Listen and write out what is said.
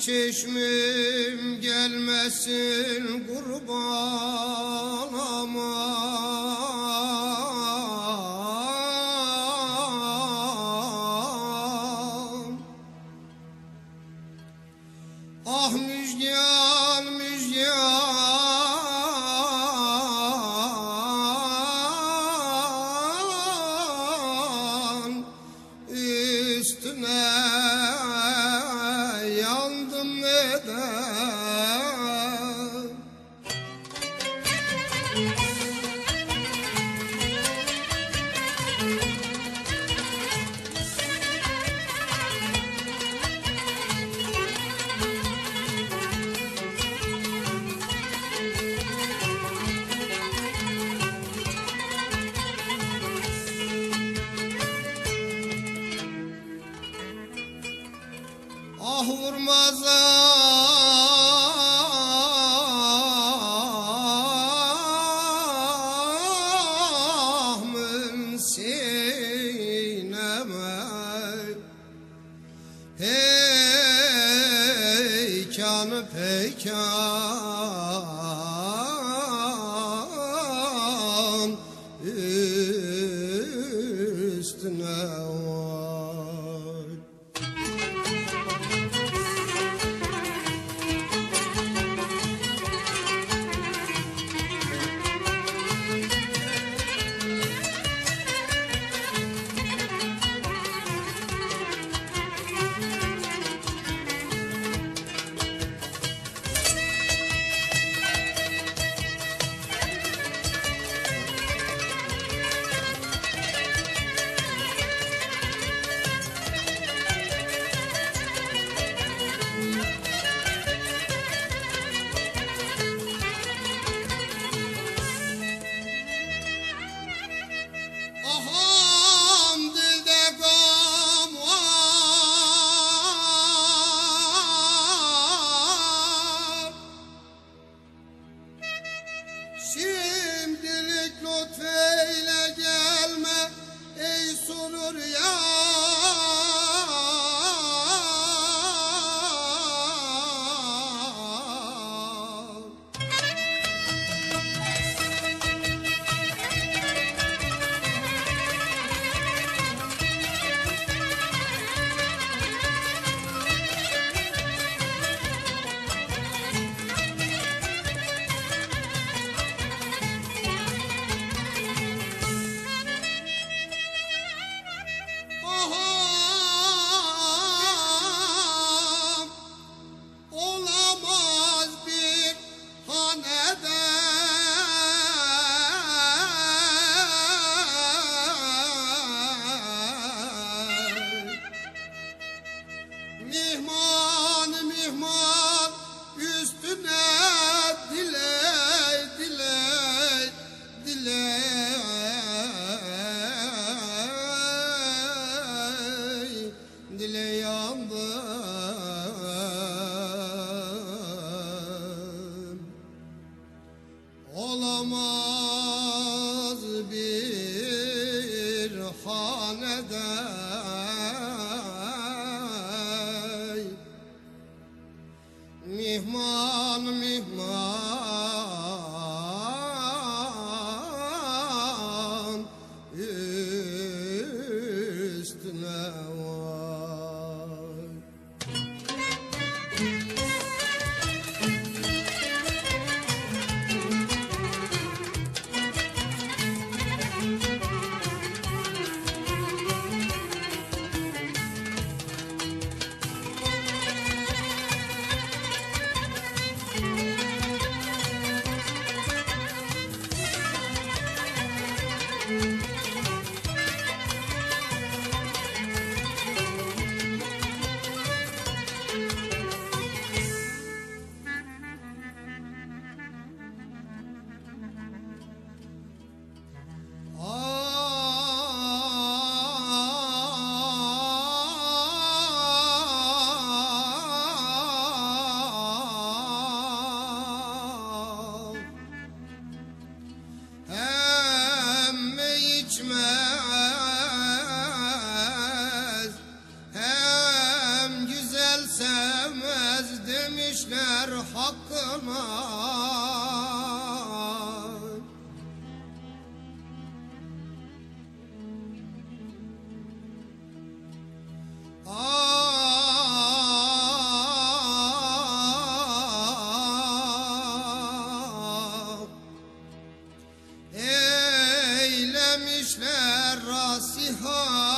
çeşmim gelmesin kurban aman. Ah müjgan müjgan Ah vurmaz ahmın sineme Peykanı peykan 就这样。Olamaz bir hanede. Mihman mihman Música sevmez demişler hakkıma. Ah, eylemişler rasihay